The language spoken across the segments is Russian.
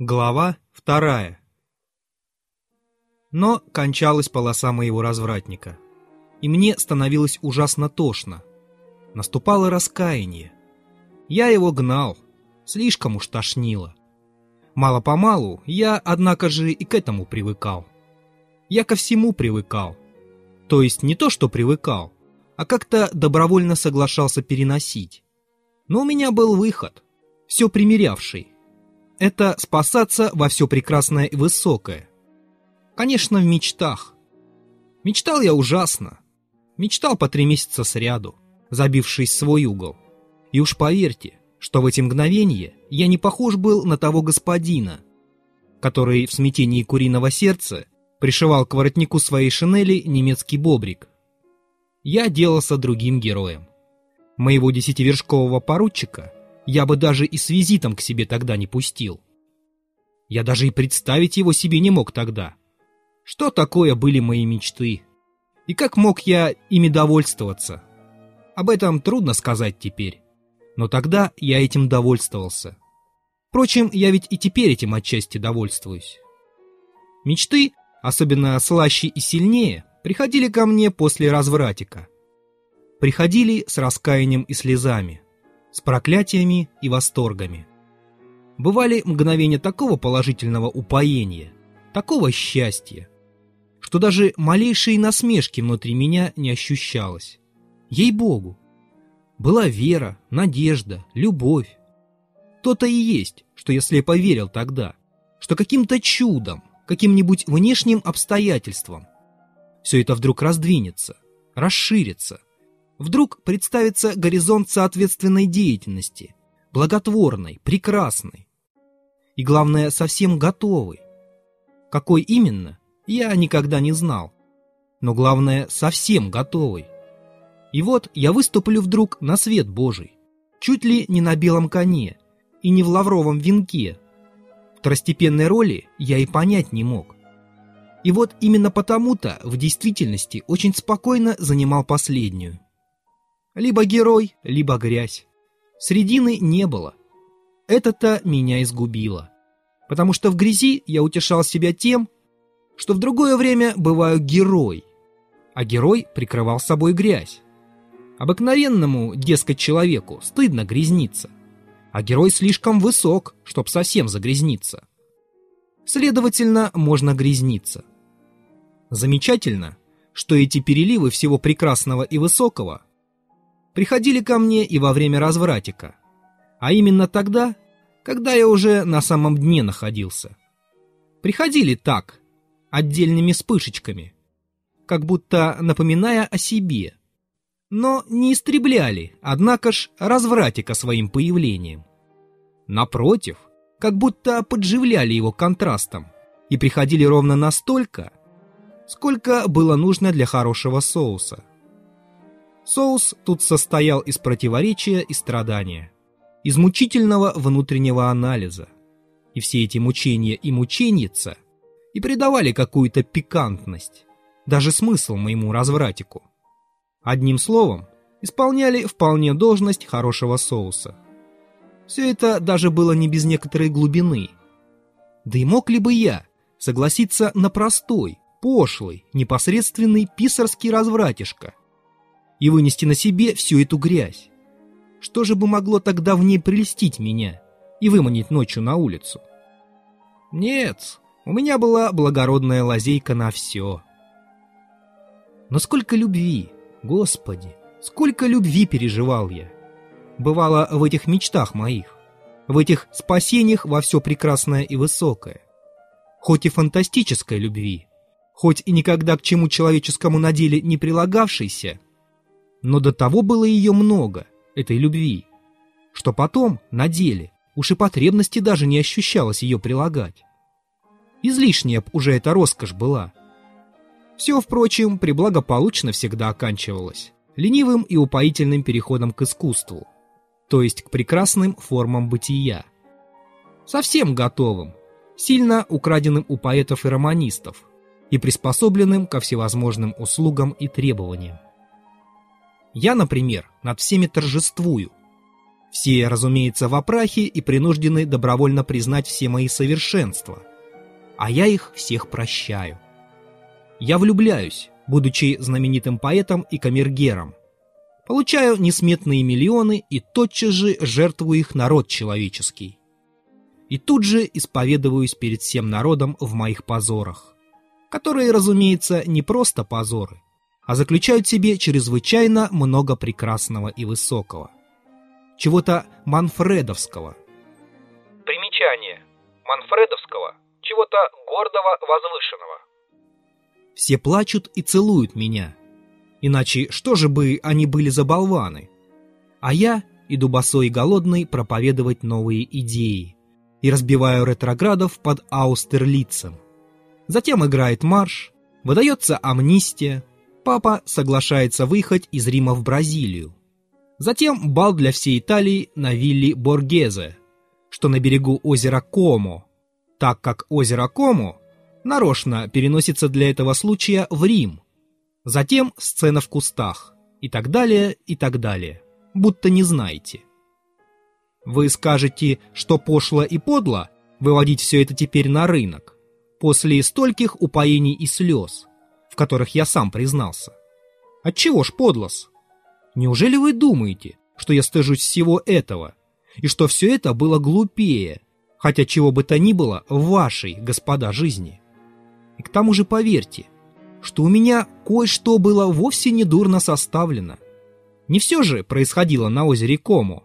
Глава вторая Но кончалась полоса моего развратника, и мне становилось ужасно тошно. Наступало раскаяние. Я его гнал, слишком уж тошнило. Мало-помалу я, однако же, и к этому привыкал. Я ко всему привыкал. То есть не то, что привыкал, а как-то добровольно соглашался переносить. Но у меня был выход, все примерявший. Это спасаться во все прекрасное и высокое. Конечно, в мечтах. Мечтал я ужасно. Мечтал по три месяца сряду, забившись в свой угол. И уж поверьте, что в эти мгновения я не похож был на того господина, который в смятении куриного сердца пришивал к воротнику своей шинели немецкий бобрик. Я делался другим героем. Моего десятивершкового поручика я бы даже и с визитом к себе тогда не пустил. Я даже и представить его себе не мог тогда. Что такое были мои мечты? И как мог я ими довольствоваться? Об этом трудно сказать теперь. Но тогда я этим довольствовался. Впрочем, я ведь и теперь этим отчасти довольствуюсь. Мечты особенно слаще и сильнее, приходили ко мне после развратика. Приходили с раскаянием и слезами, с проклятиями и восторгами. Бывали мгновения такого положительного упоения, такого счастья, что даже малейшие насмешки внутри меня не ощущалось. Ей-богу! Была вера, надежда, любовь. То-то и есть, что я слепо верил тогда, что каким-то чудом, каким-нибудь внешним обстоятельством. Все это вдруг раздвинется, расширится. Вдруг представится горизонт соответственной деятельности, благотворной, прекрасной. И главное, совсем готовый. Какой именно, я никогда не знал. Но главное, совсем готовый. И вот я выступлю вдруг на свет Божий. Чуть ли не на белом коне и не в лавровом венке, Второстепенной роли я и понять не мог. И вот именно потому-то в действительности очень спокойно занимал последнюю. Либо герой, либо грязь. Средины не было. Это-то меня изгубило. Потому что в грязи я утешал себя тем, что в другое время бываю герой, а герой прикрывал собой грязь. Обыкновенному, дескать, человеку стыдно грязниться а герой слишком высок, чтоб совсем загрязниться. Следовательно, можно грязниться. Замечательно, что эти переливы всего прекрасного и высокого приходили ко мне и во время развратика, а именно тогда, когда я уже на самом дне находился. Приходили так, отдельными вспышечками, как будто напоминая о себе, но не истребляли, однако ж, развратика своим появлением. Напротив, как будто подживляли его контрастом и приходили ровно настолько, сколько было нужно для хорошего соуса. Соус тут состоял из противоречия и страдания, из мучительного внутреннего анализа. И все эти мучения и мученица и придавали какую-то пикантность, даже смысл моему развратику. Одним словом, исполняли вполне должность хорошего соуса. Все это даже было не без некоторой глубины. Да и мог ли бы я согласиться на простой, пошлый, непосредственный писарский развратишко и вынести на себе всю эту грязь? Что же бы могло тогда в ней прелестить меня и выманить ночью на улицу? Нет, у меня была благородная лазейка на все. Но сколько любви, Господи, сколько любви переживал я! Бывало в этих мечтах моих, в этих спасениях во все прекрасное и высокое. Хоть и фантастической любви, хоть и никогда к чему человеческому на деле не прилагавшейся, но до того было ее много, этой любви, что потом, на деле, уж и потребности даже не ощущалось ее прилагать. Излишняя б уже эта роскошь была — все, впрочем, приблагополучно всегда оканчивалось ленивым и упоительным переходом к искусству, то есть к прекрасным формам бытия. Совсем готовым, сильно украденным у поэтов и романистов и приспособленным ко всевозможным услугам и требованиям. Я, например, над всеми торжествую. Все, разумеется, в опрахе и принуждены добровольно признать все мои совершенства. А я их всех прощаю. Я влюбляюсь, будучи знаменитым поэтом и камергером. Получаю несметные миллионы и тотчас же жертвую их народ человеческий. И тут же исповедуюсь перед всем народом в моих позорах, которые, разумеется, не просто позоры, а заключают в себе чрезвычайно много прекрасного и высокого. Чего-то манфредовского. Примечание. Манфредовского. Чего-то гордого, возвышенного. Все плачут и целуют меня. Иначе что же бы они были за болваны? А я иду босой и голодный проповедовать новые идеи и разбиваю ретроградов под Аустерлицем. Затем играет марш, выдается амнистия, папа соглашается выехать из Рима в Бразилию. Затем бал для всей Италии на вилле Боргезе, что на берегу озера Комо, так как озеро Комо нарочно переносится для этого случая в Рим. Затем сцена в кустах и так далее, и так далее, будто не знаете. Вы скажете, что пошло и подло выводить все это теперь на рынок, после стольких упоений и слез, которых я сам признался. Отчего ж подлос? Неужели вы думаете, что я стыжусь всего этого, и что все это было глупее, хотя чего бы то ни было в вашей, господа, жизни? И к тому же поверьте, что у меня кое-что было вовсе не дурно составлено. Не все же происходило на озере Кому.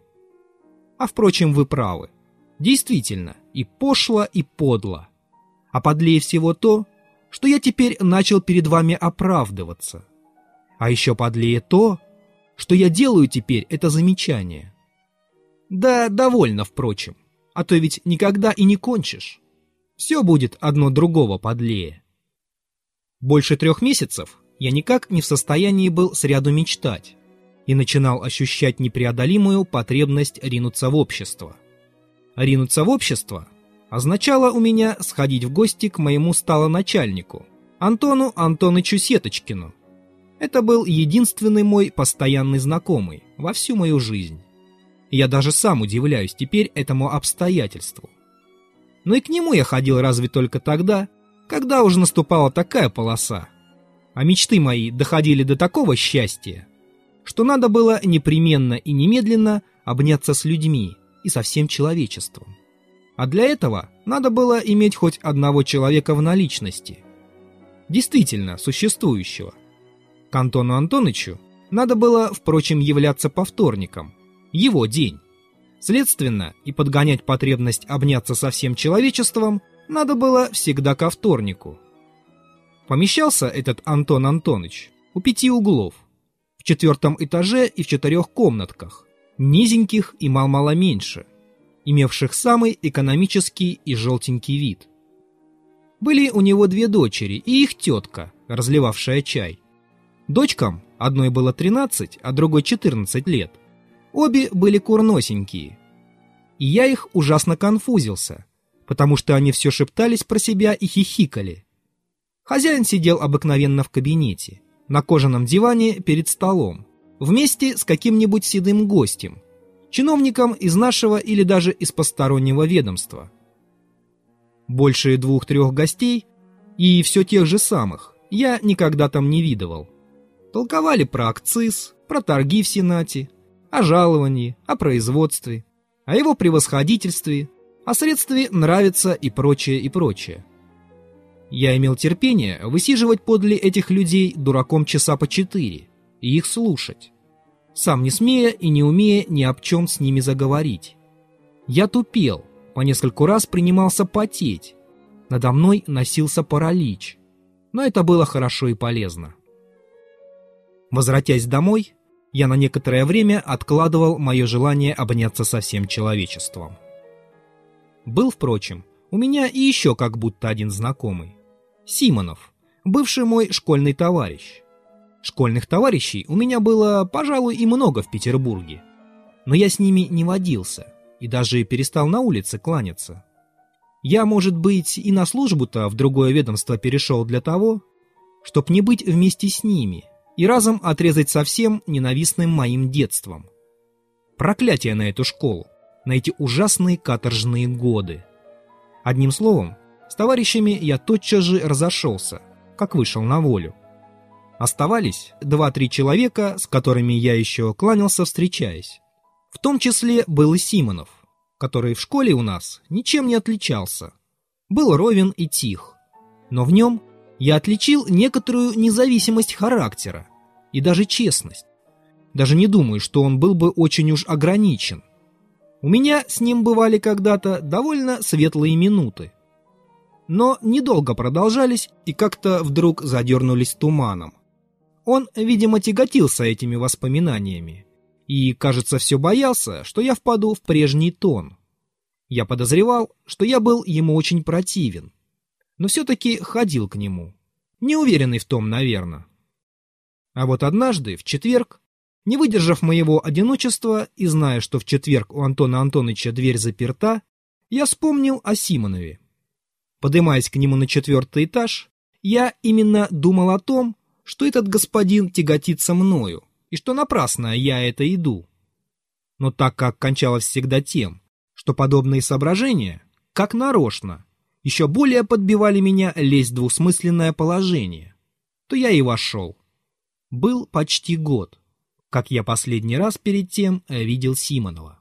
А впрочем, вы правы. Действительно, и пошло, и подло. А подлее всего то, что я теперь начал перед вами оправдываться. А еще подлее то, что я делаю теперь это замечание. Да, довольно, впрочем, а то ведь никогда и не кончишь. Все будет одно другого подлее. Больше трех месяцев я никак не в состоянии был сряду мечтать и начинал ощущать непреодолимую потребность ринуться в общество. Ринуться в общество означало у меня сходить в гости к моему сталоначальнику, Антону Антонычу Сеточкину. Это был единственный мой постоянный знакомый во всю мою жизнь. Я даже сам удивляюсь теперь этому обстоятельству. Но и к нему я ходил разве только тогда, когда уже наступала такая полоса, а мечты мои доходили до такого счастья, что надо было непременно и немедленно обняться с людьми и со всем человечеством. А для этого надо было иметь хоть одного человека в наличности, действительно существующего. К Антону Антонычу надо было, впрочем, являться по вторникам, его день. Следственно, и подгонять потребность обняться со всем человечеством – надо было всегда ко вторнику. Помещался этот Антон Антонович у пяти углов, в четвертом этаже и в четырех комнатках, низеньких и мал-мало меньше, имевших самый экономический и желтенький вид. Были у него две дочери и их тетка, разливавшая чай. Дочкам одной было 13, а другой 14 лет. Обе были курносенькие. И я их ужасно конфузился – потому что они все шептались про себя и хихикали. Хозяин сидел обыкновенно в кабинете, на кожаном диване перед столом, вместе с каким-нибудь седым гостем, чиновником из нашего или даже из постороннего ведомства. Больше двух-трех гостей, и все тех же самых, я никогда там не видывал. Толковали про акциз, про торги в Сенате, о жаловании, о производстве, о его превосходительстве, о средстве нравится и прочее, и прочее. Я имел терпение высиживать подле этих людей дураком часа по четыре и их слушать, сам не смея и не умея ни об чем с ними заговорить. Я тупел, по нескольку раз принимался потеть, надо мной носился паралич, но это было хорошо и полезно. Возвратясь домой, я на некоторое время откладывал мое желание обняться со всем человечеством. Был, впрочем, у меня и еще как будто один знакомый. Симонов, бывший мой школьный товарищ. Школьных товарищей у меня было, пожалуй, и много в Петербурге. Но я с ними не водился и даже перестал на улице кланяться. Я, может быть, и на службу-то в другое ведомство перешел для того, чтоб не быть вместе с ними и разом отрезать совсем ненавистным моим детством. Проклятие на эту школу, на эти ужасные каторжные годы. Одним словом, с товарищами я тотчас же разошелся, как вышел на волю. Оставались два-три человека, с которыми я еще кланялся, встречаясь. В том числе был и Симонов, который в школе у нас ничем не отличался. Был ровен и тих. Но в нем я отличил некоторую независимость характера и даже честность. Даже не думаю, что он был бы очень уж ограничен. У меня с ним бывали когда-то довольно светлые минуты. Но недолго продолжались и как-то вдруг задернулись туманом. Он, видимо, тяготился этими воспоминаниями и, кажется, все боялся, что я впаду в прежний тон. Я подозревал, что я был ему очень противен, но все-таки ходил к нему, неуверенный в том, наверное. А вот однажды, в четверг, не выдержав моего одиночества и зная, что в четверг у Антона Антоновича дверь заперта, я вспомнил о Симонове. Подымаясь к нему на четвертый этаж, я именно думал о том, что этот господин тяготится мною, и что напрасно я это иду. Но так как кончалось всегда тем, что подобные соображения, как нарочно, еще более подбивали меня лезть в двусмысленное положение, то я и вошел. Был почти год, как я последний раз перед тем видел Симонова.